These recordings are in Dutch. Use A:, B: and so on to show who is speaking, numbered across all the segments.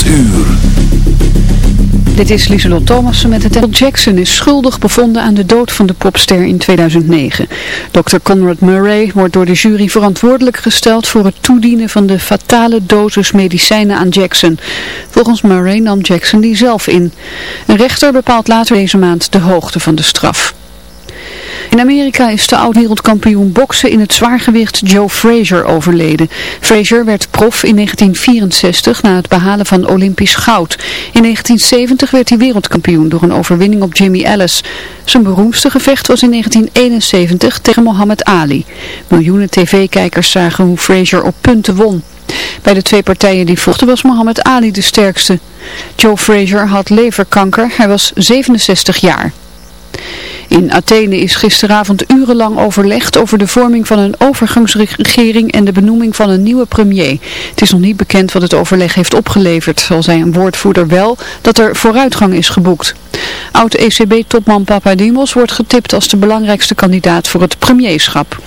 A: 8 uur.
B: Dit is Lieselot Thomassen met het Michael Jackson is schuldig bevonden aan de dood van de popster in 2009. Dr. Conrad Murray wordt door de jury verantwoordelijk gesteld voor het toedienen van de fatale dosis medicijnen aan Jackson. Volgens Murray nam Jackson die zelf in. Een rechter bepaalt later deze maand de hoogte van de straf. In Amerika is de oud-wereldkampioen boksen in het zwaargewicht Joe Frazier overleden. Frazier werd prof in 1964 na het behalen van Olympisch goud. In 1970 werd hij wereldkampioen door een overwinning op Jimmy Ellis. Zijn beroemdste gevecht was in 1971 tegen Muhammad Ali. Miljoenen tv-kijkers zagen hoe Frazier op punten won. Bij de twee partijen die vochten was Muhammad Ali de sterkste. Joe Frazier had leverkanker, hij was 67 jaar. In Athene is gisteravond urenlang overlegd over de vorming van een overgangsregering en de benoeming van een nieuwe premier. Het is nog niet bekend wat het overleg heeft opgeleverd, al zei een woordvoerder wel dat er vooruitgang is geboekt. Oud-ECB-topman Papadimos wordt getipt als de belangrijkste kandidaat voor het premierschap.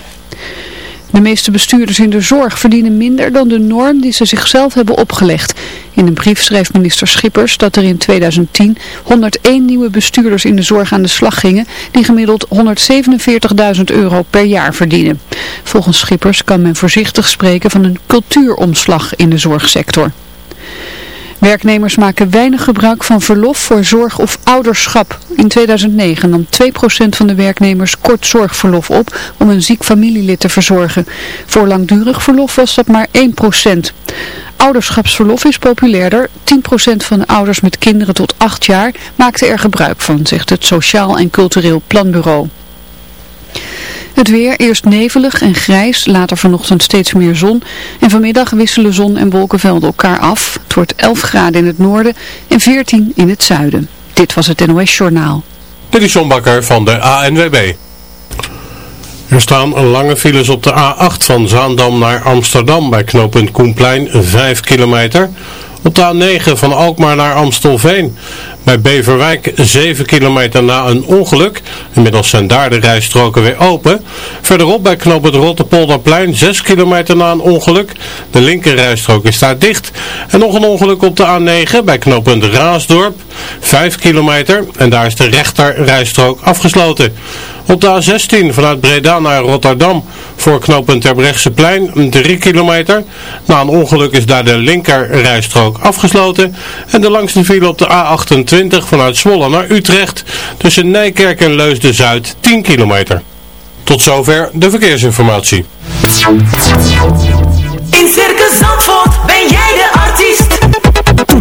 B: De meeste bestuurders in de zorg verdienen minder dan de norm die ze zichzelf hebben opgelegd. In een brief schreef minister Schippers dat er in 2010 101 nieuwe bestuurders in de zorg aan de slag gingen die gemiddeld 147.000 euro per jaar verdienen. Volgens Schippers kan men voorzichtig spreken van een cultuuromslag in de zorgsector. Werknemers maken weinig gebruik van verlof voor zorg of ouderschap. In 2009 nam 2% van de werknemers kort zorgverlof op om een ziek familielid te verzorgen. Voor langdurig verlof was dat maar 1%. Ouderschapsverlof is populairder. 10% van de ouders met kinderen tot 8 jaar maakte er gebruik van, zegt het Sociaal en Cultureel Planbureau. Het weer, eerst nevelig en grijs, later vanochtend steeds meer zon. En vanmiddag wisselen zon en wolkenvelden elkaar af. Het wordt 11 graden in het noorden en 14 in het zuiden. Dit was het NOS Journaal.
C: Dit is Bakker van de ANWB. Er staan lange files op de A8 van Zaandam naar Amsterdam bij knooppunt Koenplein 5 kilometer. Op de A9 van Alkmaar naar Amstelveen. Bij Beverwijk 7 kilometer na een ongeluk. Inmiddels zijn daar de rijstroken weer open. Verderop bij knoop het Rottepolderplein 6 kilometer na een ongeluk. De linkerrijstrook is daar dicht. En nog een ongeluk op de A9 bij knooppunt Raasdorp. 5 kilometer en daar is de rechterrijstrook afgesloten. Op de A16 vanuit Breda naar Rotterdam voor knooppunt Terbrechtseplein 3 kilometer. Na een ongeluk is daar de linkerrijstrook afgesloten. En de langste file op de A28 vanuit Zwolle naar Utrecht tussen Nijkerk en Leusden-Zuid 10 kilometer. Tot zover de verkeersinformatie.
D: In Circus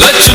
E: Let's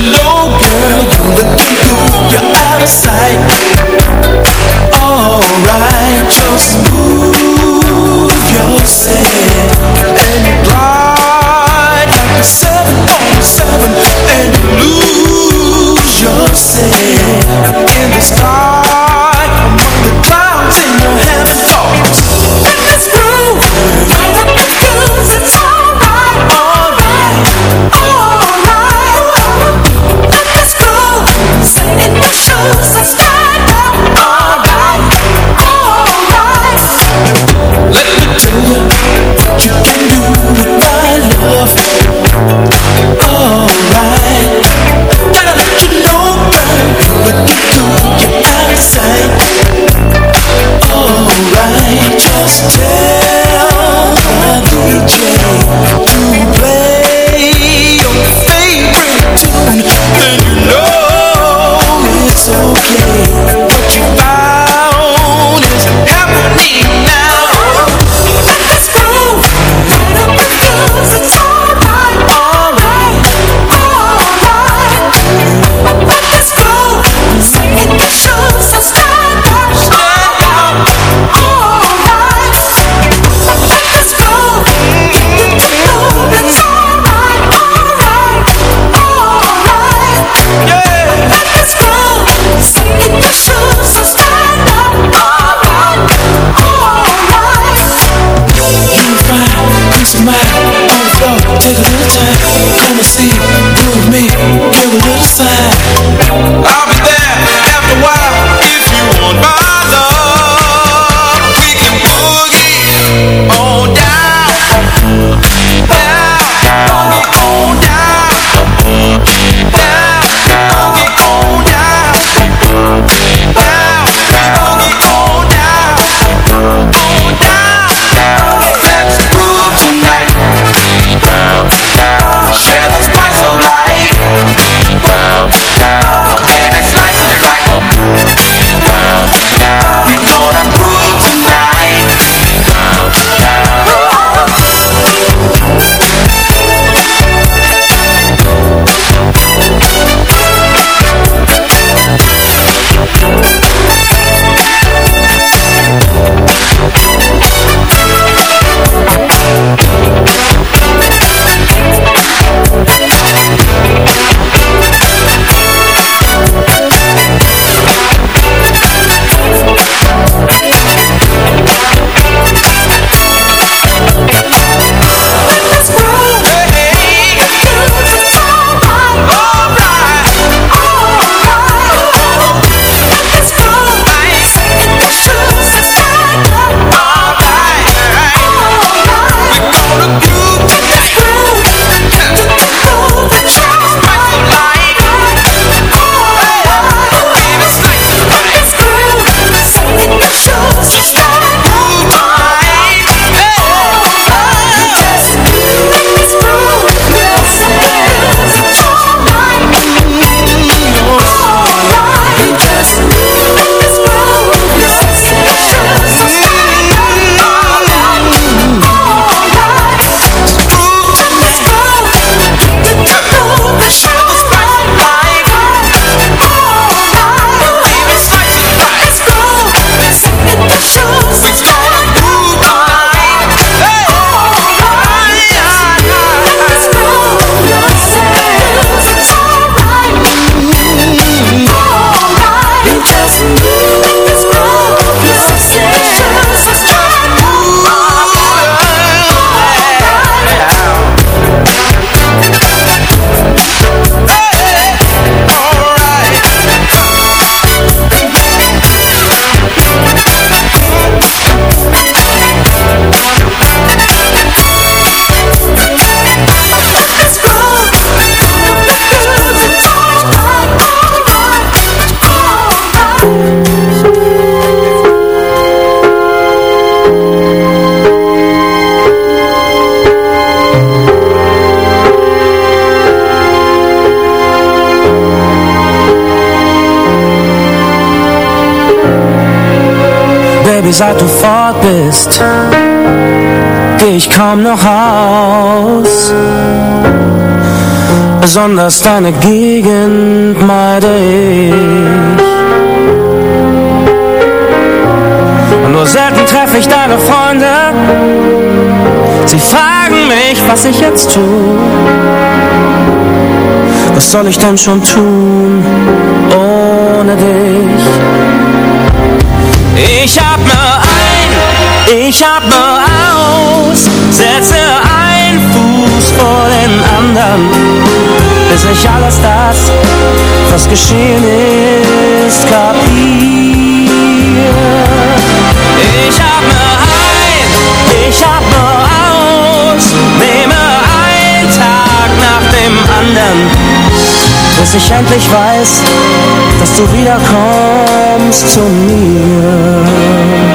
E: jetzt geh ich kaum noch aus. Besonders deine Gegend meide ich. Nur selten treffe ich deine Freunde. Sie fragen mich, was ich jetzt tue. Was soll ich denn schon tun ohne dich?
F: Ich hab ne atme aus, setze einen Fuß vor den anderen, bis ich alles das, was geschehen ist, kapiere. Ich atme ein, ich atme aus, nehme einen Tag nach dem anderen, bis ich endlich weiß, dass du wiederkommst zu mir.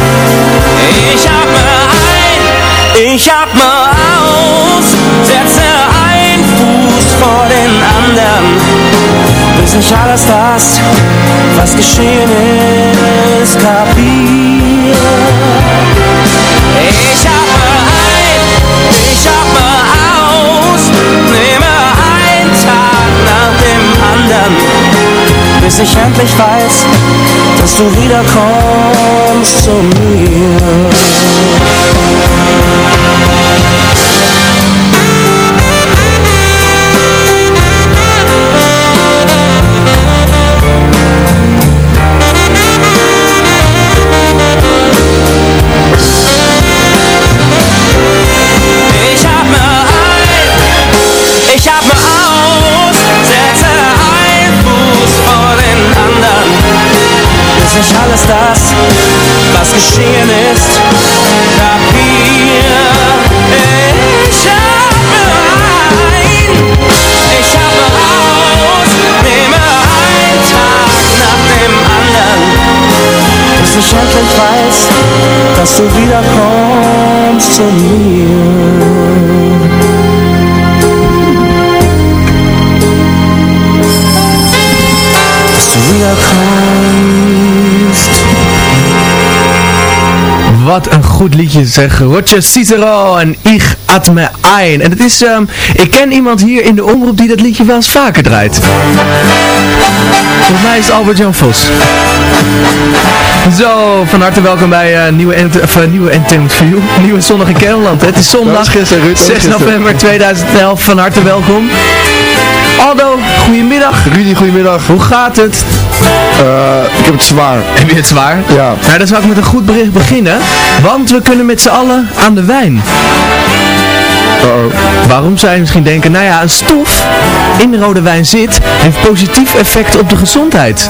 F: Ich atme ein, ich atme aus, setze einen Fuß vor den anderen, bis ich alles das, was geschehen ist, kapiere. Ich atme ein, ich atme aus, nehme einen Tag nach dem anderen, bis ich endlich weiß, dass du wiederkommst zu mir. Was geschehen ist. Ich atme aus, nehme einen Tag nach dem anderen, bis ich endlich weiß, dass du wiederkommst zu mir.
G: Wat een goed liedje zeg. Roger Cicero en Ich atme ein. En het is, ehm, ik ken iemand hier in de omroep die dat liedje wel eens vaker draait. Volgens mij is het Albert-Jan Vos. Zo, van harte welkom bij eh, nieuwe, ent of, eh, nieuwe Entertainment View. Nieuwe Zonnige Kennemerland. Het is zondag,
H: gisteren, Ruud, dat is
G: 6
H: gisteren.
G: november 2011. Van harte welkom. Aldo, goedemiddag.
H: Rudy, goedemiddag.
G: Hoe gaat het?
H: Eh, ik heb het zwaar.
G: Heb je het zwaar?
H: Ja.
G: Nou, dan zou ik met een goed bericht beginnen. Want we kunnen met z'n allen aan de wijn.
H: Uh-oh.
G: Waarom zou je misschien denken, nou ja, een stof in rode wijn zit, heeft positief effect op de gezondheid.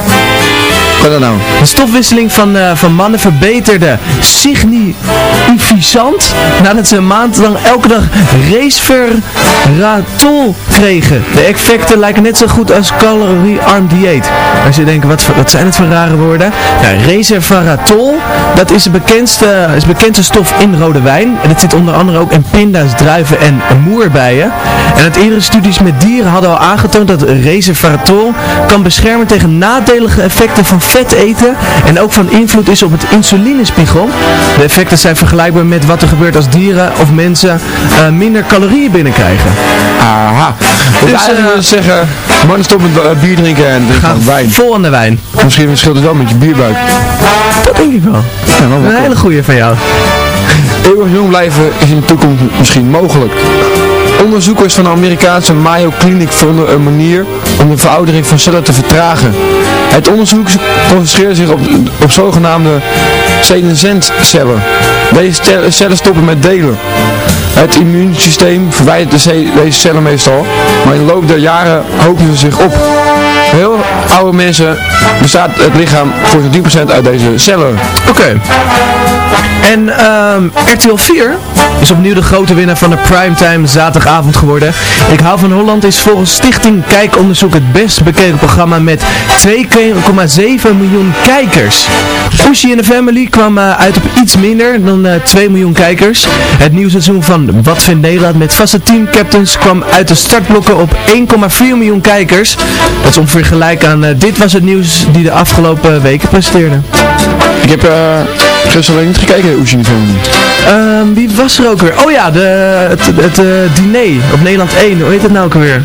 H: Dan nou?
G: De stofwisseling van, eh, van mannen verbeterde significant nadat ze een maand lang elke dag resveratrol kregen. De effecten lijken net zo goed als caloriearm dieet. Als je denkt, wat, wat zijn het voor rare woorden? Nou, resveratrol, dat is de bekendste, is bekendste stof in rode wijn. En het zit onder andere ook in pinda's, druiven en moerbeien. En uit eerdere studies met dieren hadden al aangetoond dat resveratrol kan beschermen tegen nadelige effecten van vet eten en ook van invloed is op het insulinespiegel. De effecten zijn vergelijkbaar met wat er gebeurt als dieren of mensen eh, minder calorieën binnenkrijgen.
H: Aha. Dus
G: Dus,
H: je zeggen, mannen stop met eh, bier drinken en drinken
G: Ga
H: dan wijn.
G: vol aan de wijn.
H: Misschien verschilt het wel met je bierbuik.
G: Dat denk ik wel.
H: Ja, wel
G: Een hele goeie van jou.
H: Eeuwig jong blijven is in de toekomst misschien mogelijk. Onderzoekers van de Amerikaanse Mayo Clinic vonden een manier om de veroudering van cellen te vertragen. Het onderzoek concentreert zich op, op zogenaamde senescentcellen. Deze cellen stoppen met delen. Het immuunsysteem verwijdert deze cellen meestal, maar in de loop der jaren hopen ze zich op. Heel oude mensen bestaat het lichaam voor zo'n 10% uit deze cellen.
G: Oké. En ehm, RTL 4 is opnieuw de grote winnaar van de primetime zaterdagavond geworden. Ik hou van Holland is volgens Stichting Kijkonderzoek het best bekeken programma met 2,7 miljoen kijkers. Oeshi en de Family kwam eh, uit op iets minder dan eh 2 miljoen kijkers. Het nieuwe seizoen van Wat vindt Nederland met vaste teamcaptains kwam uit de startblokken op 1,4 miljoen kijkers. Dat is ongeveer gelijk aan eh, Dit was het nieuws die de afgelopen weken presteerde.
H: Ik heb eh gisteren alleen niet gekeken, de Family.
G: Ehm, wie was er ook weer? Oh ja, de, het, het eh, diner op Nederland 1. Hoe heet het nou ook weer?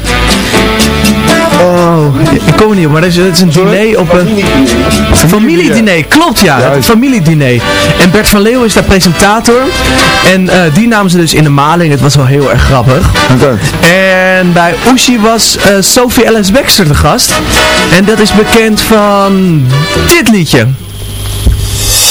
G: Oh, ik kom er niet op, maar het is, een diner op een familiediner. Klopt ja, het familiediner. En Bert van Leeuwen is daar presentator. En eh, die namen ze dus in de maling. Het was wel heel erg grappig. En bij Oeshi was Sophie Ellis Baxter de gast. En dat is bekend van dit liedje.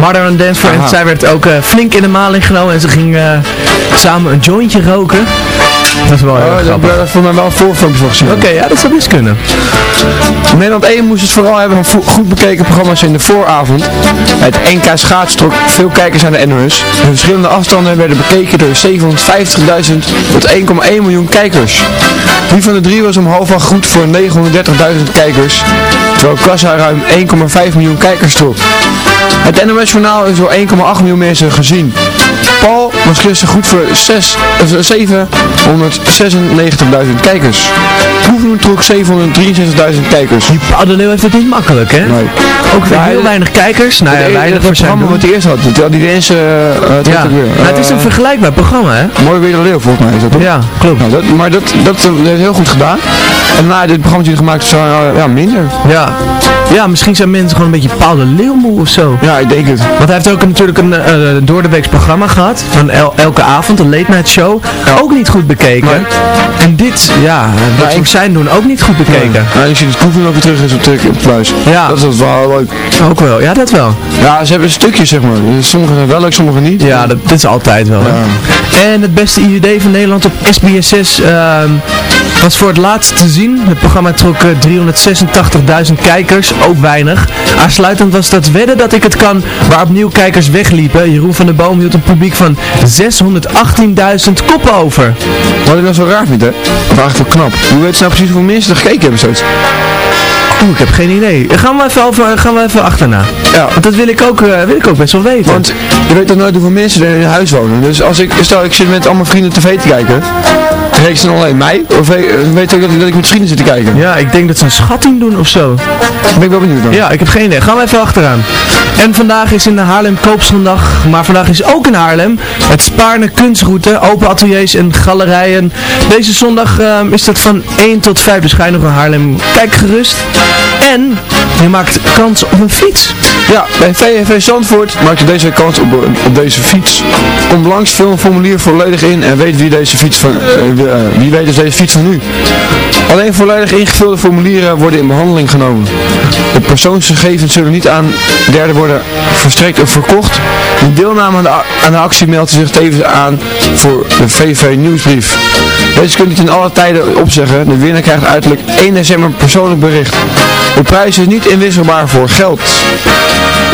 G: Mother on Dance. En zij werd ook eh, flink in de maling genomen. En ze ging eh, samen een jointje roken. Dat is wel heel
H: Oh, heb
G: grappig.
H: ik voor mij wel een voorfilmpje voor gezien.
G: Oké, ja, dat zou best kunnen.
H: Nederland 1 moest het vooral hebben van goed bekeken programma's in de vooravond. Het NK schaats trok veel kijkers aan de NOS. De verschillende afstanden werden bekeken door 750.000 tot 1,1 miljoen kijkers. Wie van de drie was om half acht goed voor 930.000 kijkers, terwijl Kassa ruim 1,5 miljoen kijkers trok. Het NOS-journaal is door 1,8 miljoen mensen gezien. Paul was gisteren goed voor 6, eh, 796.000 kijkers. Proeven trok 763.000 kijkers.
G: Die Paul de Leeuw heeft het niet makkelijk, hè?
H: Nee.
G: Ook weer heel weinig kijkers. Nou ja,
H: Het-
G: weinig voor zijn
H: programma wat eerst had, die Deense, uh, het
G: Ja,
H: weer,
G: maar het is een
H: eh,
G: vergelijkbaar programma, hè?
H: Mooi weer de leeuw volgens mij is dat toch?
G: Ja, klopt.
H: Nou, dat, maar dat, dat heeft heel goed gedaan. En na dit programma die gemaakt is, uh, ja, minder.
G: Ja. Ja, misschien zijn mensen gewoon een beetje Paul de Leeuw moe of zo.
H: Ja, ik denk het.
G: Want hij heeft ook natuurlijk een uh, door de weeks programma gehad. Van el elke avond, een late night show. Ook niet goed bekeken. En dit, ja, dat
H: ik-
G: voor zijn doen ook niet goed bekeken.
H: Ja, ik zie dat Koeven ook weer terug is op op pluis.
G: Ja.
H: Dat is wel leuk.
G: Ook wel, ja dat wel.
H: Ja, ze hebben stukjes zeg maar. Sommige zijn wel leuk, sommige niet.
G: Ja, dat, dat is altijd wel. En het beste IUD van Nederland op SBS6 ehm, was voor het laatst te zien. Het programma trok eh, 386.000 kijkers, ook weinig. Aansluitend was dat wedden dat ik het kan, waar opnieuw kijkers wegliepen. Jeroen van der Boom hield een publiek van 618.000 koppen over.
H: Wat ik nou zo raar vind, hè? Eigenlijk wel knap. Hoe weet ze nou precies hoeveel mensen er gekeken hebben steeds?
G: Oeh, ik heb geen idee. Gaan we even, over, gaan we even achterna.
H: Ja.
G: Want dat wil ik ook, eh, wil ik ook best wel weten.
H: Want je weet toch nooit hoeveel mensen er in huis wonen. Dus als ik, stel ik zit met allemaal vrienden tv te kijken. Rekenen ze dan alleen mij? Of we- weet je ook dat, dat ik met vrienden zit te kijken?
G: ja, ik denk dat ze een schatting doen of zo.
H: Ben ik wel benieuwd naar.
G: Ja, ik heb geen idee. Gaan we even achteraan. En vandaag is in de Haarlem Koopzondag, maar vandaag is ook in Haarlem het Spaarne Kunstroute, open ateliers en galerijen. Deze zondag ehm, is dat van 1 tot 5, dus ga je nog naar Haarlem. Kijk gerust. En je maakt kans op een fiets.
H: Ja, bij VVV Zandvoort maak je deze kans op, op deze fiets. Kom langs, vul een formulier volledig in en weet wie deze fiets van, eh, wie, eh, wie weet is deze fiets van u. Alleen volledig ingevulde formulieren worden in behandeling genomen. De persoonsgegevens zullen niet aan derden worden verstrekt of verkocht. De deelname aan de, actie meldt zich tevens aan voor de VV nieuwsbrief. Deze kunt u in alle tijden opzeggen. De winnaar krijgt uiterlijk 1 december persoonlijk bericht. De prijs is niet inwisselbaar voor geld.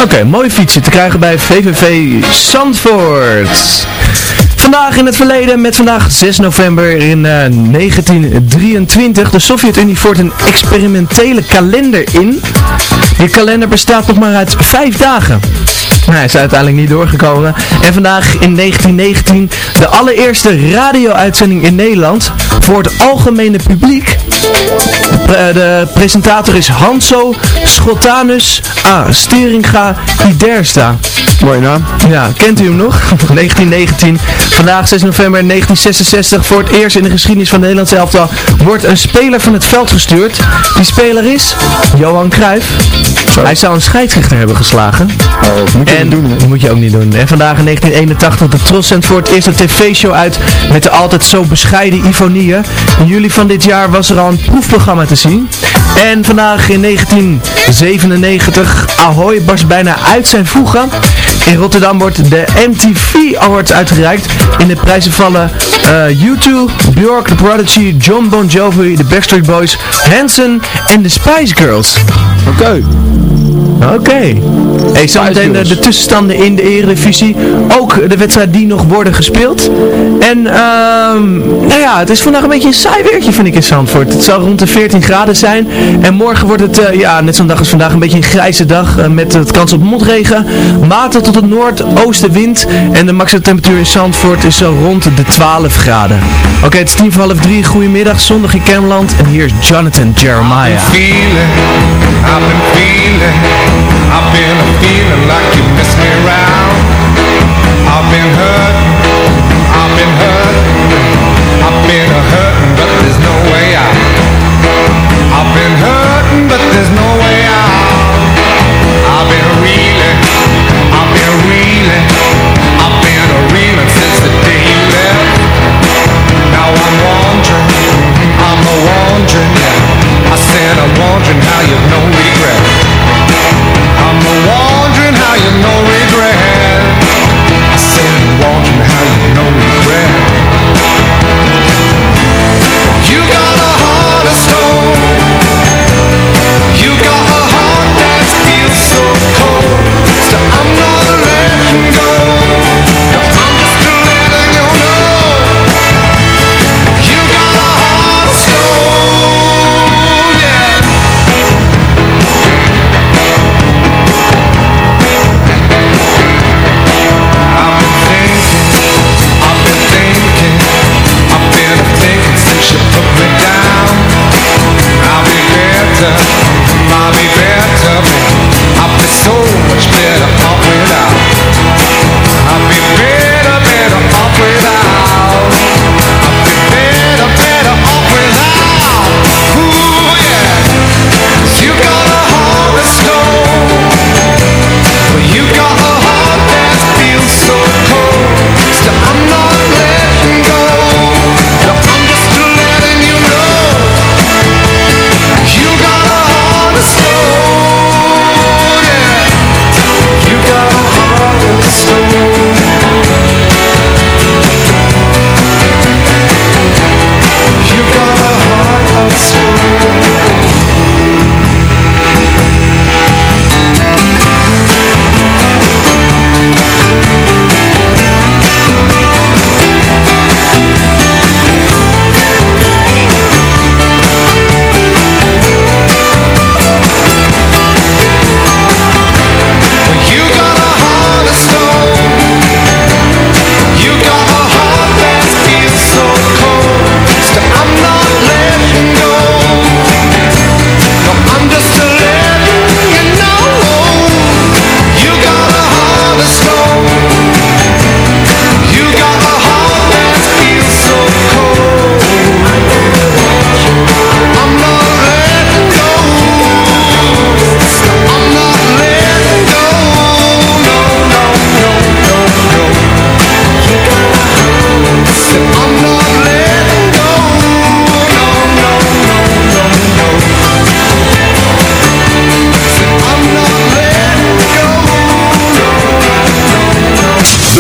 G: Oké, mooi fietsen te krijgen bij VVV Zandvoort. Vandaag in het verleden, met vandaag 6 november in eh, 1923. De Sovjet-Unie voert een experimentele kalender in. Die kalender bestaat nog maar uit vijf dagen. Nou, hij is uiteindelijk niet doorgekomen. En vandaag in 1919 de allereerste radio-uitzending in Nederland voor het algemene publiek. De, de presentator is Hanso Schotanus A. Steringa Idersta.
H: Mooie naam.
G: Ja, kent u hem nog? 1919. Vandaag 6 november 1966. Voor het eerst in de geschiedenis van de Nederlandse elftal wordt een speler van het veld gestuurd. Die speler is Johan Cruijff. Hij zou een scheidsrechter hebben geslagen.
H: Oh, moet je
G: En
H: niet doen, hè?
G: dat moet je ook niet doen. En vandaag in 1981 de Tros zendt voor het eerst een tv-show uit met de altijd zo bescheiden Ivonie. In juli van dit jaar was er al een proefprogramma te zien. En vandaag in 1997, Ahoy barst bijna uit zijn voegen. In Rotterdam wordt de MTV Awards uitgereikt. In de prijzen vallen uh, U2, Björk, The Prodigy, John Bon Jovi, The Backstreet Boys, Hanson en de Spice Girls.
H: Oké.
G: Oké. Hey, zometeen de, de tussenstanden in de Eredivisie. Ook de wedstrijd die nog worden gespeeld. En ehm nou ja, het is vandaag een beetje een saai weertje vind ik in Zandvoort. Het zal rond de 14 graden zijn. En morgen wordt het, eh, ja, net zo'n dag als vandaag, een beetje een grijze dag. eh, met het kans op motregen. Matig tot het noordoostenwind. En de maximum temperatuur in Zandvoort is zo rond de 12 graden. Oké, het is tien voor half drie. Goedemiddag, zondag in Cameland. En hier is Jonathan Jeremiah.
I: feeling, I've been feeling, I've been feeling like you miss me around.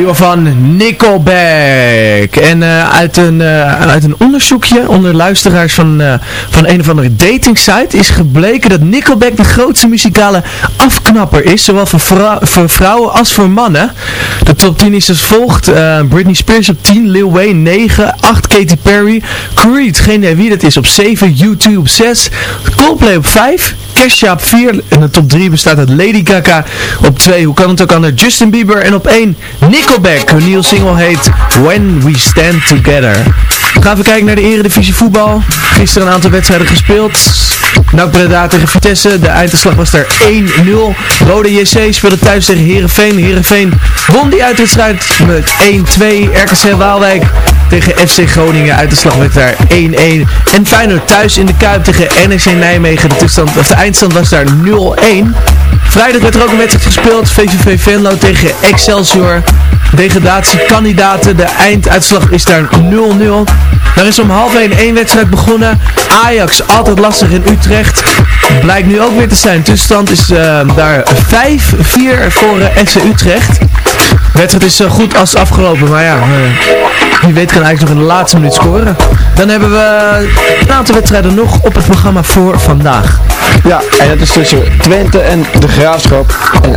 G: Nieuwe van Nickelback. En eh, uit, een, eh, uit een onderzoekje onder luisteraars van, eh, van een of andere datingsite is gebleken dat Nickelback de grootste muzikale afknapper is. Zowel voor, vrou- voor vrouwen als voor mannen. De top 10 is als volgt. Britney Spears op 10, Lil Wayne 9, 8 Katy Perry, Creed, geen idee wie dat is, op 7, U2 op 6, Coldplay op 5, Kesha op 4 en de top 3 bestaat uit Lady Gaga op 2, hoe kan het ook anders, Justin Bieber en op 1 Nickelback, hun nieuwe single heet When We Stand Together. We gaan even kijken naar de eredivisie voetbal. Gisteren een aantal wedstrijden gespeeld. NAC Breda tegen Vitesse. De einduitslag was daar 1-0. Rode JC speelde thuis tegen Herenveen. Herenveen won die uitwedstrijd met 1-2. RKC Waalwijk tegen FC Groningen. Uitslag werd daar 1-1. En Feyenoord thuis in de Kuip tegen NEC Nijmegen. De, toestand, of de eindstand was daar 0-1. Vrijdag werd er ook een wedstrijd gespeeld. VVV Venlo tegen Excelsior. Degradatiekandidaten. De einduitslag is daar 0-0. Daar is om half 1 één wedstrijd begonnen. Ajax, altijd lastig in Utrecht. Blijkt nu ook weer te zijn. Tussenstand is eh, daar 5-4 voor eh, FC Utrecht. Wedstrijd is zo goed als afgelopen, maar ja, eh, wie weet kan eigenlijk nog in de laatste minuut scoren. Dan hebben we een aantal wedstrijden nog op het programma voor vandaag.
E: Ja, en dat is tussen Twente en de Graafschap.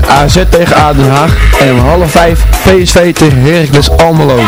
E: AZ tegen AD Den Haag. En om half vijf PSV tegen Heracles Almelo.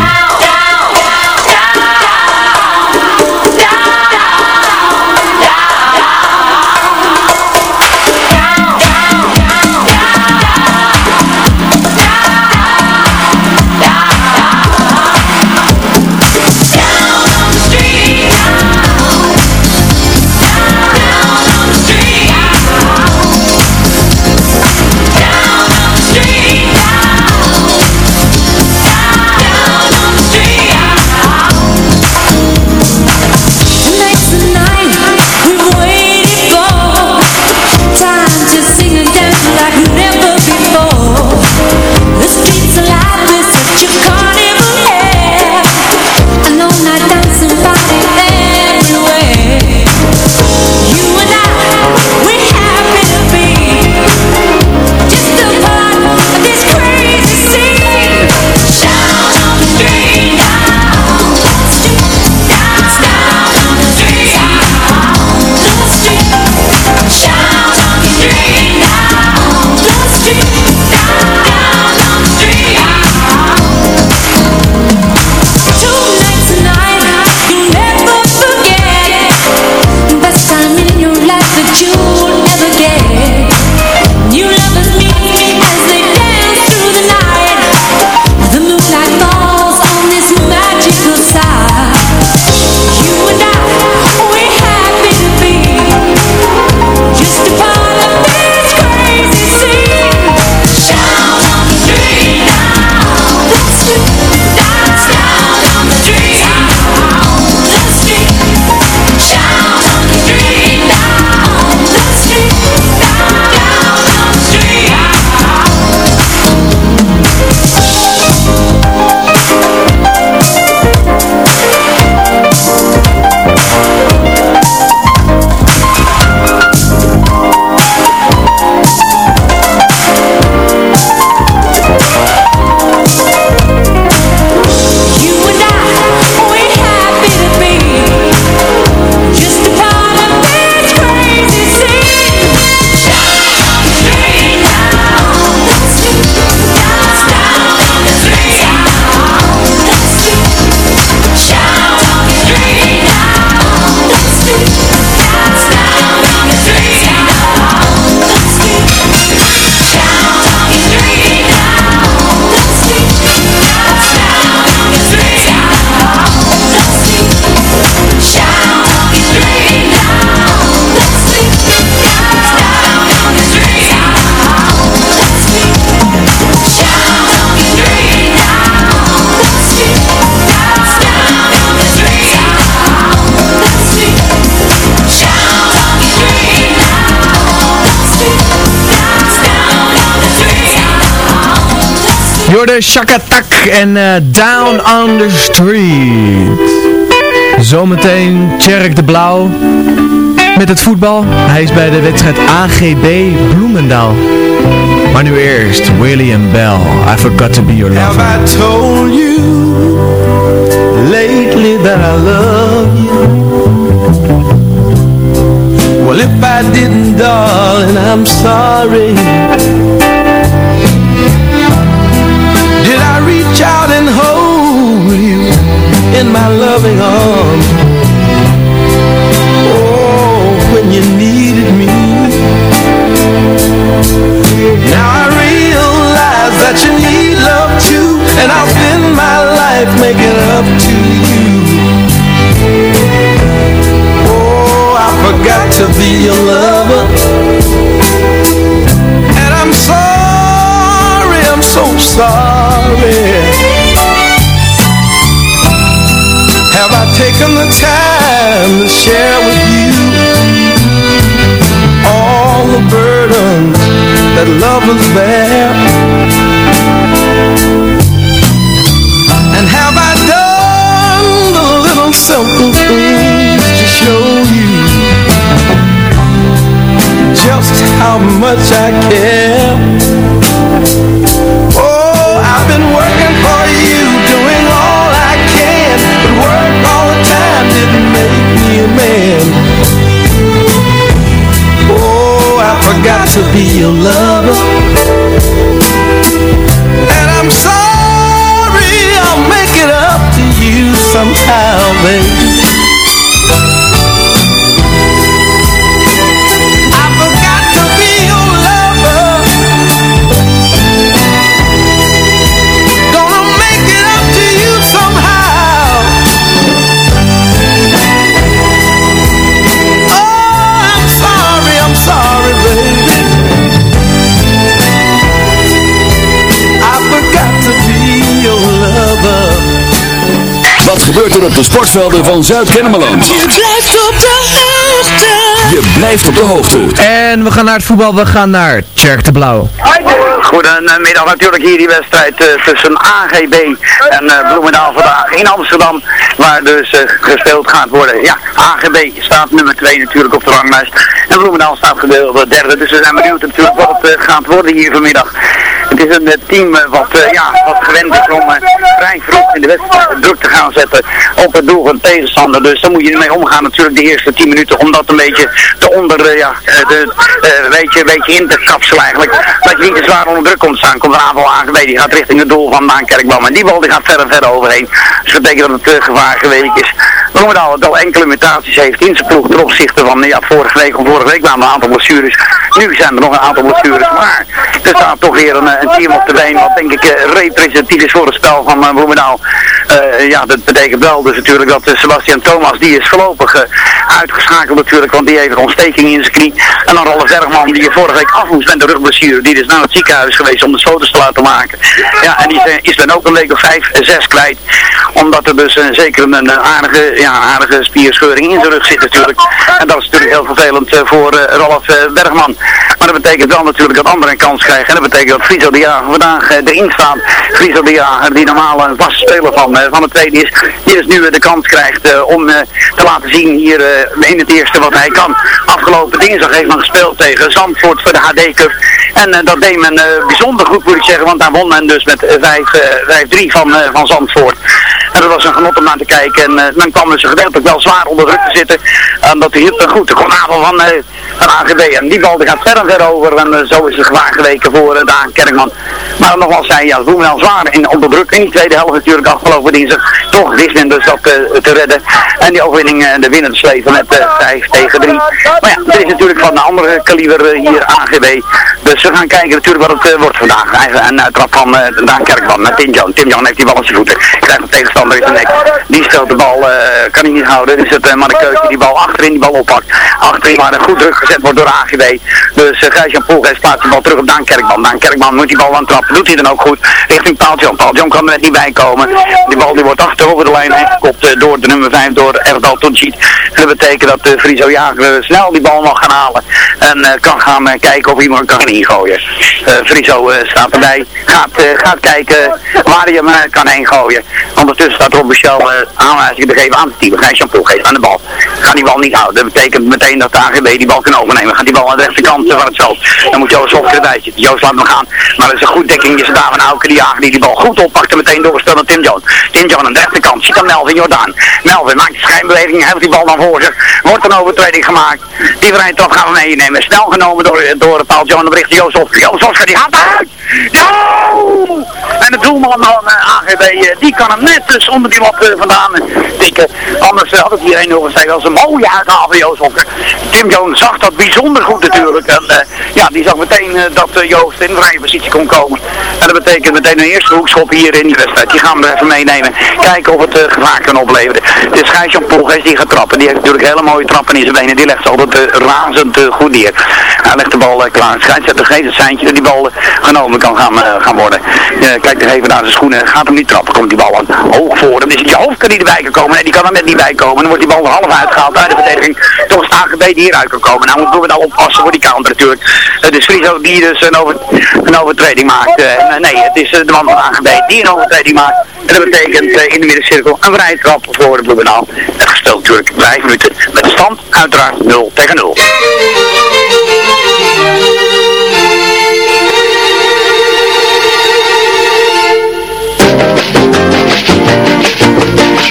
G: Jorde Shakatak en eh, Down on the Street. Zometeen Tjerk de Blauw met het voetbal. Hij is bij de wedstrijd AGB Bloemendaal. Maar nu eerst William Bell, I Forgot to Be Your
I: Have
G: Lover.
I: I told you lately that I love you? Well, if I didn't, darling, I'm sorry. My loving arms? Oh, when you needed me. Now I realize that you need love too And I'll spend my life making up to you Oh, I forgot to be your lover And I'm sorry, I'm so sorry taken the time to share with you all the burdens that lovers bear? And have I done the little simple things to show you just how much I care? Oh, I've been working me a man. Oh, I forgot to be your lover. And I'm sorry, I'll make it up to you somehow, baby.
A: Op de sportvelden van Zuid-Kennemerland?
J: Je blijft op de hoogte.
A: Je blijft op de hoogte.
G: En we gaan naar het voetbal, we gaan naar Tjerk de Blauw.
K: Goedemiddag natuurlijk hier die wedstrijd eh, tussen AGB en eh, Bloemendaal vandaag in Amsterdam. Waar dus eh, gespeeld gaat worden. Ja, AGB staat nummer 2 natuurlijk op de ranglijst. En Bloemendaal staat gedeeld derde. Dus we zijn benieuwd natuurlijk wat het gaat worden hier vanmiddag. Het is een eh, team eh, wat, eh, ja, wat gewend is om vrij vroeg in de wedstrijd druk te gaan zetten op het doel van de tegenstander. Dus daar moet je ermee omgaan natuurlijk de eerste 10 minuten om dat een beetje te onder, ja, de, weet je, een beetje in te kapselen eigenlijk. Dat je niet te zwaar onder druk komt staan. Komt een aanval AGB, die gaat richting het doel van Daan Kerkbam. En die bal die gaat verder verder overheen. Dus dat betekent dat het gevaar geweken is. Bloemendaal al enkele mutaties heeft in zijn ploeg ten opzichte van ja, vorige week of vorige week waren er een aantal blessures. Nu zijn er nog een aantal blessures, maar er staat toch weer een, eh, een team op de been wat denk ik eh, representatief is voor het spel van uh, Bloemendaal. Eh, ja, dat betekent wel dus natuurlijk dat uh, Sebastian Thomas, die is voorlopig uh, uitgeschakeld natuurlijk, want die heeft een ontsteking in zijn knie. En dan Rolf Bergman, die je vorige week af moest met de rugblessure, die is naar het ziekenhuis geweest om de foto's te laten maken. Ja, en die uh, is dan ook een week of vijf, zes kwijt, omdat er dus zeker een, aardige, ja, aardige spierscheuring in zijn rug zit natuurlijk. En dat is natuurlijk heel vervelend voor Rolf Bergman. Maar dat betekent wel natuurlijk dat anderen een kans krijgen. En dat betekent dat Friso de Jager vandaag erin staat. Friso de Jager, die normaal een vaste speler van, van het tweede is, die dus nu de kans krijgt om te laten zien hier in het eerste wat hij kan. Afgelopen dinsdag heeft men gespeeld tegen Zandvoort voor de HD Cup. En dat deed men bijzonder goed moet ik zeggen, want daar won men dus met 5-3 van, van Zandvoort. En dat was een genot om naar te kijken. En uh, men kwam dus gedeeltelijk wel zwaar onder druk te zitten. En dat hield goed. Een aanval van, uh, van AGB. En die bal gaat verder en verder over. En zo is het gevaar geweken voor Daan Kerkman. Maar nogmaals zei, ja, wel zwaar in, onder druk. In die tweede helft natuurlijk afgelopen dinsdag. Toch wist men dus dat te redden. En die overwinning de winnen te slepen met 5 tegen 3. Maar ja, er is natuurlijk van een andere kaliber hier AGB. Dus we gaan kijken natuurlijk wat het wordt vandaag. Een uittrap van Daan Kerkman met Tim Jan. Tim Jan heeft die bal in zijn voeten. Krijgt een tegenstander Die speelt de bal, uh, kan hij niet houden. Dus het uh, Markeutje die bal achterin die bal oppakt. Achterin waar er goed druk gezet wordt door AGB. Dus uh, Gijs-Jan Poelgeest plaatst de bal terug op Daan Kerkman. Daan Kerkman moet die bal aan trappen. Doet hij dan ook goed. Richting. Paul John kan er net niet bij komen. Die bal die wordt achter over de lijn heen gekopt door de nummer 5 door Erdal Tonchit. Dat betekent dat uh, Friso Jager snel die bal mag gaan halen. En kan gaan kijken of iemand kan ingooien. Eh Friso eh, staat erbij, gaat, eh, gaat kijken waar hij hem eh, kan heen gooien. Ondertussen staat Rob Michel uh, aanwijzingen te geven aan het team. Gijs Jean geeft aan de bal. Gaat die bal niet houden. Dat betekent meteen dat de AGB die bal kan overnemen. Gaat die bal aan de rechterkant van het veld. Dan moet Joost Hofker erbij zitten. Joost laat hem gaan. Maar dat is een goed dekking. Is daar van Auken die jager die die bal goed oppakt en meteen doorgesteld naar Tim Jones. Tim Jones aan de rechterkant. Ziet dan Melvin Jordaan. Melvin maakt de schijnbeweging. Heeft die bal dan voor zich. Wordt een overtreding gemaakt. Die vrije trap gaan we meenemen. Snel genomen door, door Paul Jones. Bericht Joost Hofker. Joost die gaat uit. De doelman van uh, AGB eh, die kan hem net uh, zonder die wat uh, vandaan tikken. Anders had het hier 1-0 gestegen. Dat een mooie uitgave van Joost. Tim Jones zag dat bijzonder goed natuurlijk. En ja, die zag meteen dat Joost in vrije positie kon komen. En dat betekent meteen een eerste hoekschop hier in die wedstrijd. Die gaan we even meenemen. Kijken of het gevaar kan opleveren. Het is Gijs-Jan Poelgeest die gaat trappen. Die heeft natuurlijk hele mooie trappen in zijn benen. Die legt ze altijd razend goed neer. Hij legt de bal klaar. Scheidsrechter geeft het seintje dat die bal genomen kan gaan, gaan worden. kijk er even naar zijn schoenen. Gaat hem niet trappen. Komt die bal aan hoog voor. Dan is het je hoofd kan niet erbij komen. Nee, die kan er net niet bij komen. Dan wordt die bal er half uitgehaald uit de verdediging. Toch is AGB die hieruit kan komen. Nou moeten we nou oppassen voor die counter natuurlijk. Het is Friso die dus een, over, een overtreding maakt. Uh, nee, het is de man van AGB die een overtreding maakt. En dat betekent in de middencirkel een vrije trap voor de Bloemendaal. Het gespeeld natuurlijk 5 minuten met de stand uiteraard 0 tegen 0.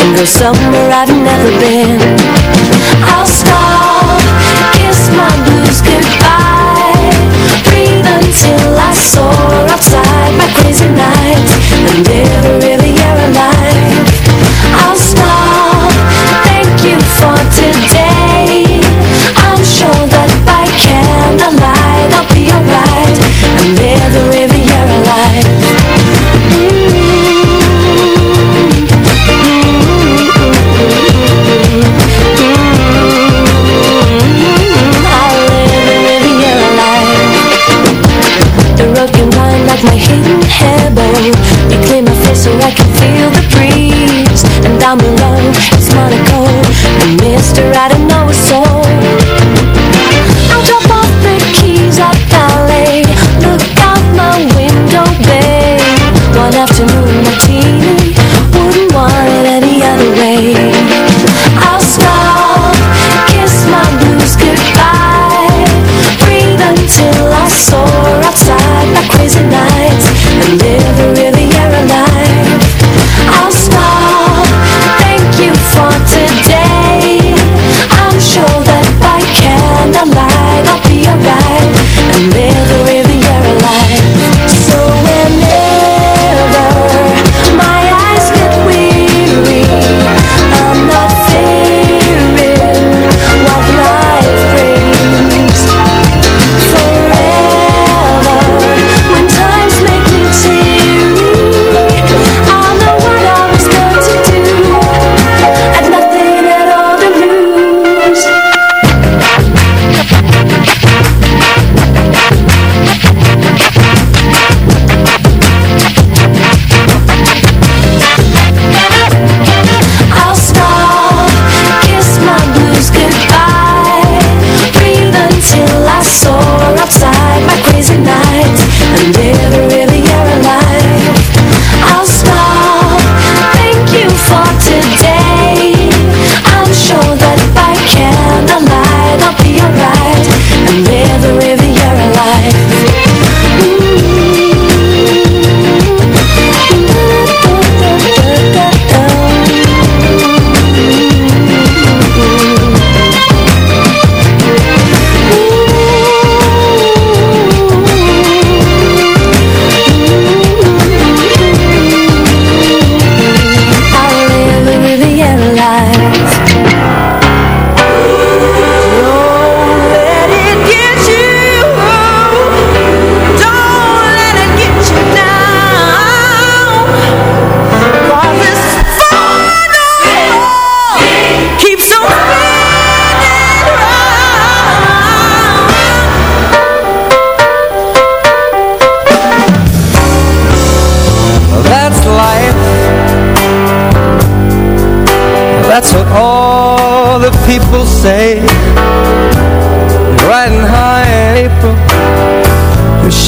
E: And go somewhere I've never been. I'll stop, kiss my blues goodbye. Breathe until I soar outside my crazy nights And live a really alive Is it nights.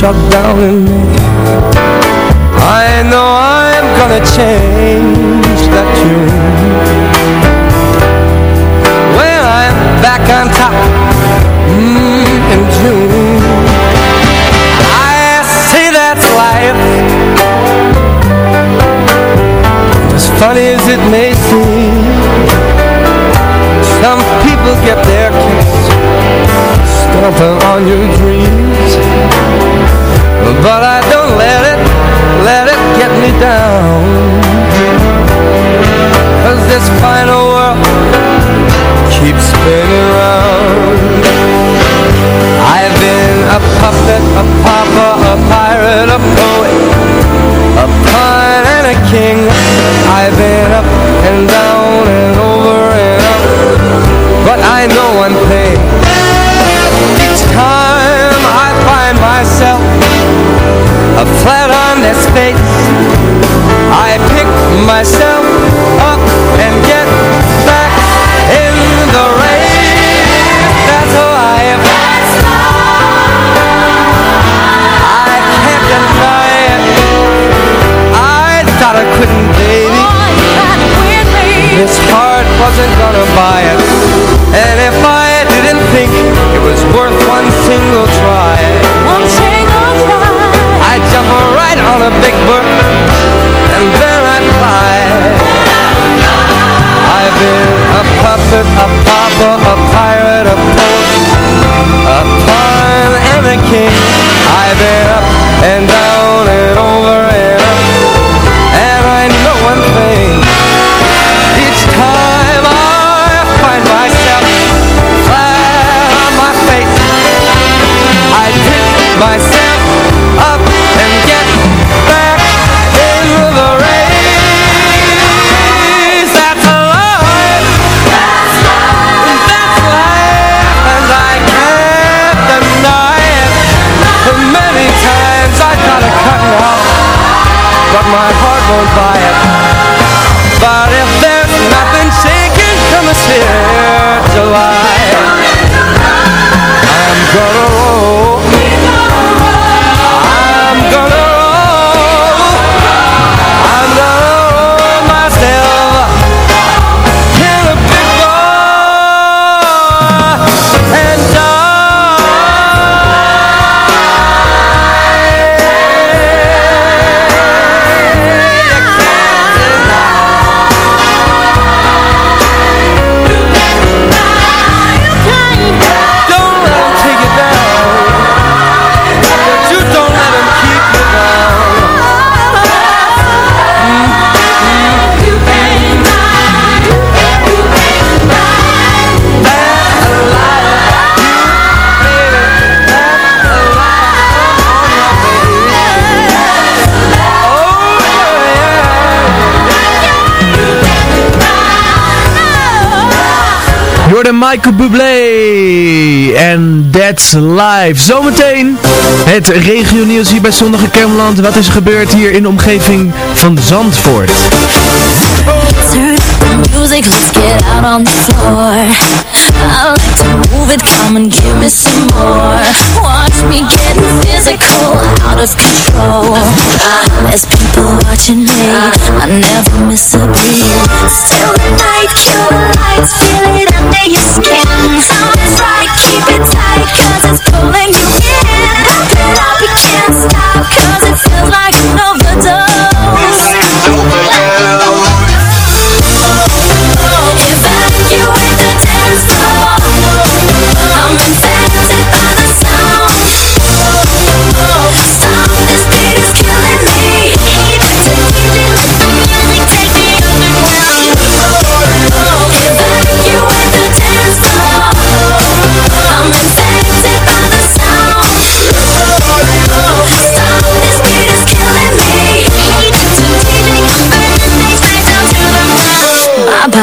L: shut down.
G: hoorde Michael Bublé en That's Live. Zometeen het regionieuws hier bij Zondag in Wat is er gebeurd hier in de omgeving van Zandvoort?
E: it, come and give me some more. Watch me getting physical, out of control. There's people watching me, I never miss a beat. Till the night, kill the lights, feel it under your skin. It's right, keep it tight, cause it's pulling you in. Don't let up, you can't stop,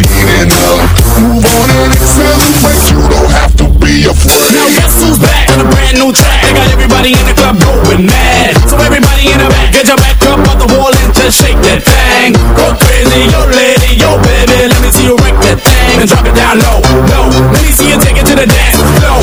M: Is heating up. Move on and accelerate, you don't have to be afraid.
N: Now guess who's back on a brand new track? They got everybody in the club going mad. So everybody in the back, get your back up on the wall and just shake that thing. Go crazy, yo lady, yo baby, let me see you wreck that thing and drop it down low, low. Let me see you take it to the dance floor,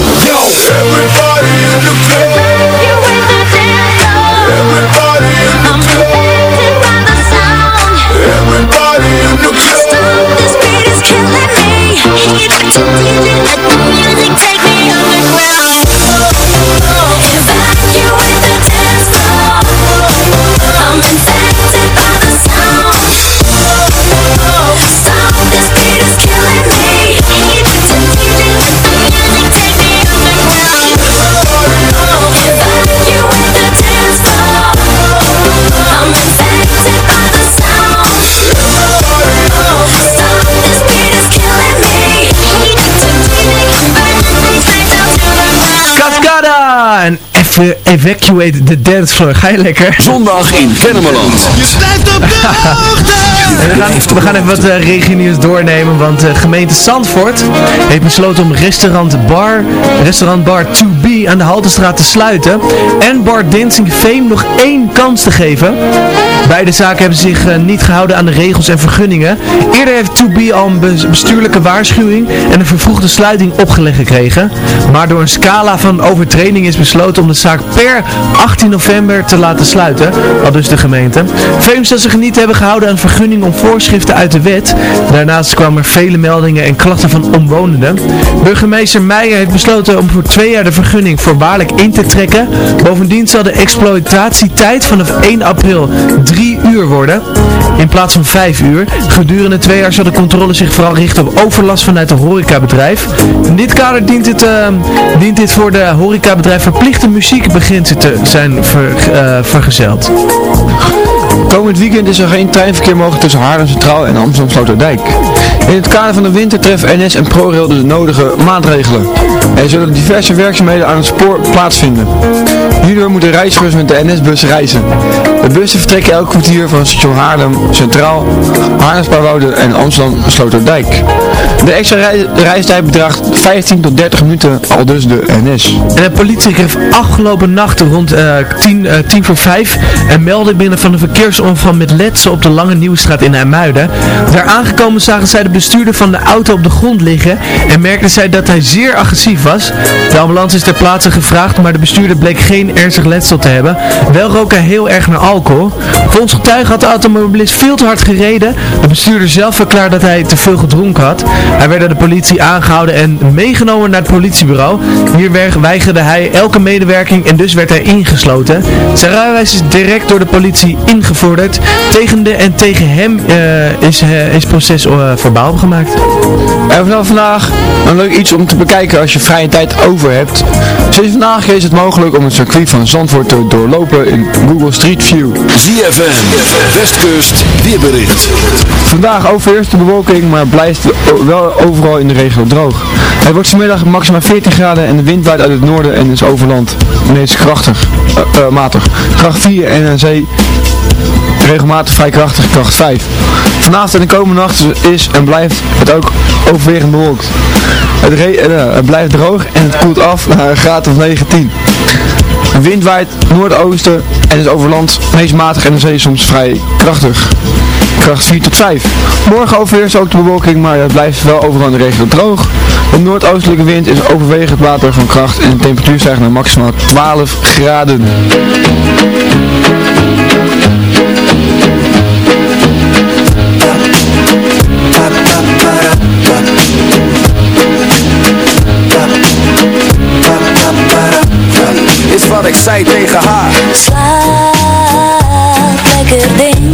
D: evacuate the dance floor.
G: Ga je lekker?
A: Zondag in Kennemerland.
M: Je blijft op de hoogte.
G: En we, gaan, we gaan even wat uh, regionieuws doornemen, want de gemeente Zandvoort heeft besloten om restaurant Bar, restaurant Bar 2B aan de Haltestraat te sluiten en Bar Dancing Fame nog één kans te geven. Beide zaken hebben zich eh, niet gehouden aan de regels en vergunningen. Eerder heeft 2B al een bes- bestuurlijke waarschuwing en een vervroegde sluiting opgelegd gekregen. Maar door een scala van overtreding is besloten om de zaak per 18 november te laten sluiten, al dus de gemeente. Fame zal zich niet hebben gehouden aan vergunning om voorschriften uit de wet. Daarnaast kwamen er vele meldingen en klachten van omwonenden. Burgemeester Meijer heeft besloten om voor twee jaar de vergunning voorwaardelijk in te trekken. Bovendien zal de exploitatietijd vanaf 1 april 3 uur worden, in plaats van 5 uur. Gedurende twee jaar zal de controle zich vooral richten op overlast vanuit het horecabedrijf. In dit kader dient, het, eh, dient dit voor de horecabedrijf verplichte muziek begint te zijn ver- eh, vergezeld.
H: Komend weekend is er geen treinverkeer mogelijk tussen Haarlem Centraal en Amsterdam Sloterdijk. In het kader van de winter treffen NS en ProRail de nodige maatregelen. Er zullen diverse werkzaamheden aan het spoor plaatsvinden. Hierdoor moeten reizigers met de NS-bus reizen. De bussen vertrekken elk kwartier van station Haarlem Centraal, Haarlem en Amsterdam Sloterdijk. De extra rei- reistijd bedraagt 15 tot 30 minuten, al dus de NS.
G: En de politie kreeg afgelopen nacht rond eh 10, eh, 10 voor 5 een melding binnen van een verkeersongeval met letsel op de Lange Nieuwstraat in IJmuiden. Daar aangekomen zagen zij de bestuurder van de auto op de grond liggen en merkten zij dat hij zeer agressief was. De ambulance is ter plaatse gevraagd, maar de bestuurder bleek geen ernstig letsel te hebben. Wel rook hij heel erg naar alcohol. Volgens getuigen had de automobilist veel te hard gereden. De bestuurder zelf verklaarde dat hij te veel gedronken had. Hij werd door de politie aangehouden en meegenomen naar het politiebureau. Hier weigerde hij elke medewerking en dus werd hij ingesloten. Zijn rijbewijs is direct door de politie Tegen de en tegen hem eh, is, eh, is proces uh, verbaal gemaakt.
H: En vanaf vandaag een leuk iets om te bekijken als je vrije tijd over hebt. Sinds vandaag is het mogelijk om het circuit van Zandvoort te doorlopen in Google Street View.
A: ZFM, Westkust, weerbericht.
H: Vandaag overheerst de bewolking, maar blijft wel overal in de regio droog. Het wordt vanmiddag maximaal 14 graden en de wind waait uit het noorden en is overland. Meest krachtig, eh, eh, matig. Kracht 4 en aan zee regelmatig vrij krachtig, kracht 5. Vanavond en de komende nacht is en blijft het ook overwegend bewolkt. Het, re- eh, het blijft droog en het koelt af naar een graad of 19. De wind waait noordoosten en is overland meest matig en de zee soms vrij krachtig. Kracht 4 tot 5. Morgen overheerst ook de bewolking, maar het blijft wel overal in de regio droog. De noordoostelijke wind is overwegend water van kracht en de temperatuur stijgt naar maximaal 12 graden.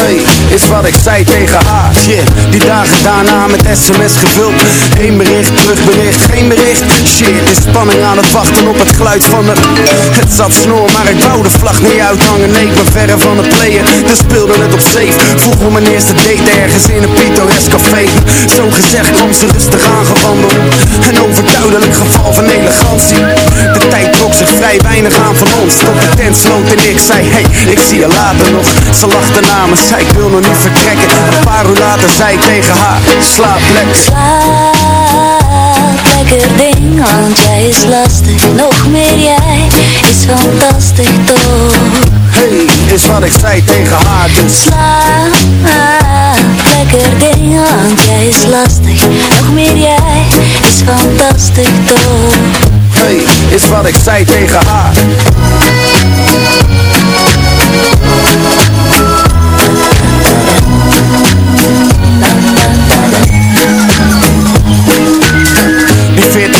I: Hey, is wat ik zei tegen haar Shit, die dagen daarna met sms gevuld. Eén bericht, terugbericht, geen bericht. Shit, in spanning aan het wachten op het geluid van de Het zat snor, maar ik wou de vlag niet uithangen. Nee, ik ben verre van het playen, dus speelde het op safe. Vroeg om mijn eerste date ergens in een pittoresk café. Zo gezegd kwam ze rustig aangewandeld. Een overduidelijk geval van elegantie. De tijd trok zich vrij weinig aan van ons. Tot de tent sloot en ik zei Hey, ik zie je later nog. Ze lachte na zei ik wil nog niet vertrekken. Een paar uur later zei ik tegen haar Slaap lekker.
E: Slaap lekker ding, want jij is lastig. Nog meer jij is fantastisch toch?
I: Hey, is wat ik zei tegen haar dus.
E: Slaap lekker ding, want jij is lastig. Nog meer jij is fantastisch toch?
I: Hey, is wat ik zei tegen haar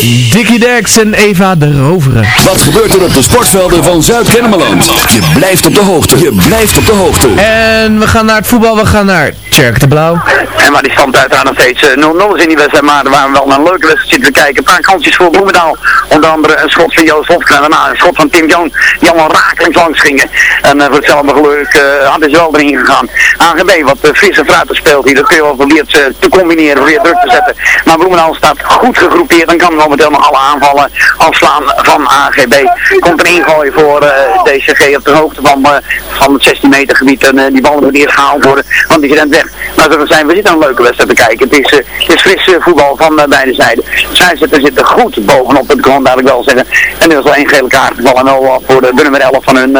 G: Dickie Dex en Eva de Roveren.
A: Wat gebeurt er op de sportvelden van Zuid-Kennemerland? Je blijft op de hoogte. Je blijft op de hoogte.
G: En we gaan naar het voetbal, we gaan naar Tjerk de Blauw.
K: En maar die stand uiteraard nog steeds eh, 0-0 is in die wedstrijd, maar er waren wel naar een leuke wedstrijd zitten te kijken. Een paar kansjes voor Bloemendaal. Onder andere een schot van Joost Hofkra en daarna een schot van Tim Jong, die allemaal rakelings langs gingen. En eh, voor hetzelfde geluk uh, hadden ze wel erin gegaan. AGB, wat uh, frisse fruiten speelt hier, dat kun je wel proberen te, te combineren, weer druk te zetten. Maar Bloemendaal staat goed gegroepeerd en kan momenteel nog alle aanvallen afslaan van AGB. Komt een ingooi voor uh, DCG op de hoogte van, uh, van het 16 meter gebied. En uh, die bal moet eerst gehaald worden, want die rent weg. Maar zoals zijn, we zitten een leuke wedstrijd te kijken. Het is, het is voetbal van beide zijden. Zij zitten, goed bovenop, dat kan ik wel zeggen. En er is wel één gele kaart gevallen. En voor de nummer 11 van hun,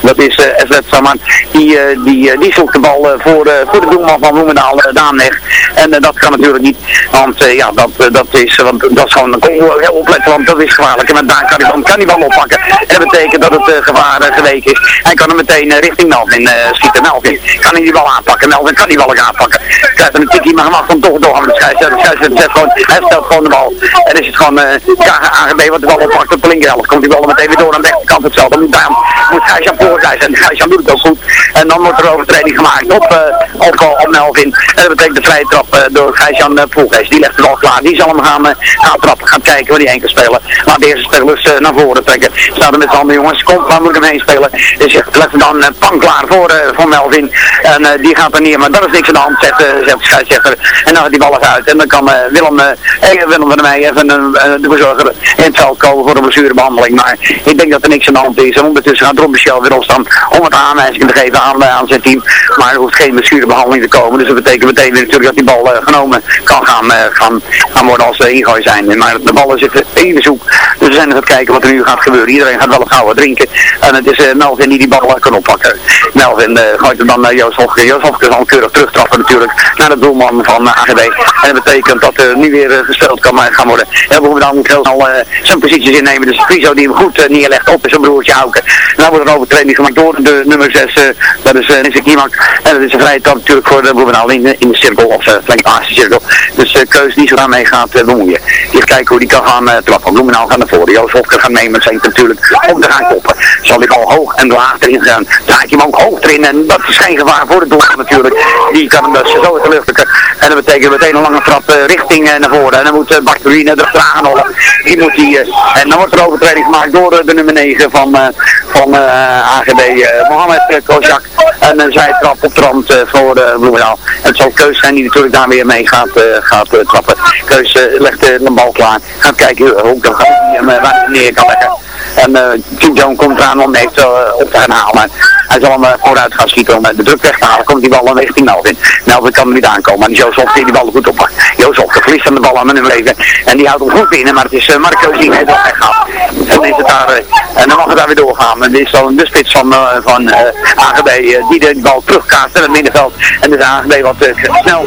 K: dat is uh, Saman. Die, die, die zoekt de bal voor, voor de doelman van Bloemendaal, uh, Daan weg. En dat kan natuurlijk niet, want ja, dat, dat is, want dat is gewoon, je heel opletten, want dat is gevaarlijk. En Daan kan hij dan, kan hij wel oppakken. En dat betekent dat het uh, gevaar uh, is. Hij kan hem meteen uh, richting Melvin schieten. Melvin kan hij die bal aanpakken. Melvin kan die ook aanpakken. Krijgt een tikkie, maar hij mag hem toch door aan de scheidsrechter. De gewoon, hij stelt gewoon de bal. En is het gewoon AGB wat de bal oppakt op de linkerhelft. Komt die bal meteen weer door aan de rechterkant hetzelfde. Moet, daar, moet Gijsjan voorrijden. En Gijsjan doet het ook goed. En dan wordt er overtreding gemaakt op, uh, op, Melvin. En dat betekent de vrije trap door Gijsjan uh. Die legt de bal klaar. Die zal hem gaan, gaan trappen. Kijken waar die kan spelen. Laat de eerste spelers uh, naar voren trekken. Staan er met z'n handen jongens. Komt, waar moet ik hem heen spelen? Dus legt hem dan pan klaar voor, uh, voor Melvin. En uh, die gaat er neer. Maar dat is niks aan de hand, zegt, zegt de scheidsrechter. En dan gaat die bal eens uit. En dan kan Willem, Willem van Meij even de verzorger in het veld komen voor een blessurebehandeling. Maar ik denk dat er niks aan de hand is. En ondertussen gaat Ron Michel weer opstaan om het aanwijzing te geven aan, zijn team. Maar er hoeft geen blessurebehandeling te komen. Dus dat betekent meteen natuurlijk dat die bal genomen kan gaan, gaan, gaan worden als ze ingooi zijn. Maar de ballen zitten even zoek. Dus we zijn aan het kijken wat er nu gaat gebeuren. Iedereen gaat wel een wat drinken. En het is eh, Melvin die die bal eh, kan oppakken. Melvin eh, gooit hem dan naar Joost Hofke. Joost Hofke zal keurig terugtrappen natuurlijk naar de doelman van AGB. En dat betekent dat er nu weer gespeeld kan gaan worden. En dan moet heel snel zijn posities innemen. Dus Friso die hem goed neerlegt op zijn broertje Auken. En dan wordt er overtreding gemaakt door de nummer 6. dat is uh, Kiemak. En dat is een vrije trap natuurlijk voor de Bloemendaal in, in de cirkel. Of uh, de cirkel. Dus de keus die zo daarmee gaat bemoeien. Even kijken hoe die kan gaan eh, trappen. Bloemendaal gaat naar voren. Joost Hofker gaat nemen. Zijn natuurlijk om te gaan koppen. Zal die bal hoog en laag erin gaan. Draait hij hem ook hoog erin. En dat is geen gevaar voor de doelman natuurlijk. Die kan hem dus zo drukken. En dat betekent meteen een lange trap eh, richting eh, naar voren. En dan moet uh, Bart Ruine er achteraan hollen. Die moet die, en dan wordt er overtreding gemaakt door de nummer 9 van, van AGB, Mohamed uh, Kozak. En een zijtrap op eh, voor uh, Bloemendaal. En het zal Keus zijn die natuurlijk daar weer mee gaat, gaat trappen. Keus legt de bal klaar. Gaat kijken hoe dan hij hem eh, hij neer kan leggen. En uh, komt eraan om heeft uh, op te gaan halen. Hij zal hem vooruit gaan schieten om de druk weg te halen. Komt die bal dan richting Melvin. Melvin kan er niet aankomen. Maar Jozef die die bal goed oppakt. Jozef verliest aan de bal aan mijn leven. En die houdt hem goed binnen. Maar het is Marco die hem heeft weggehaald. En dan, is het daar, en dan mag het daar weer doorgaan. En dit is dan de spits van, van AGB die de bal terugkaast in het middenveld. En dus AGB wat snel.